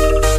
す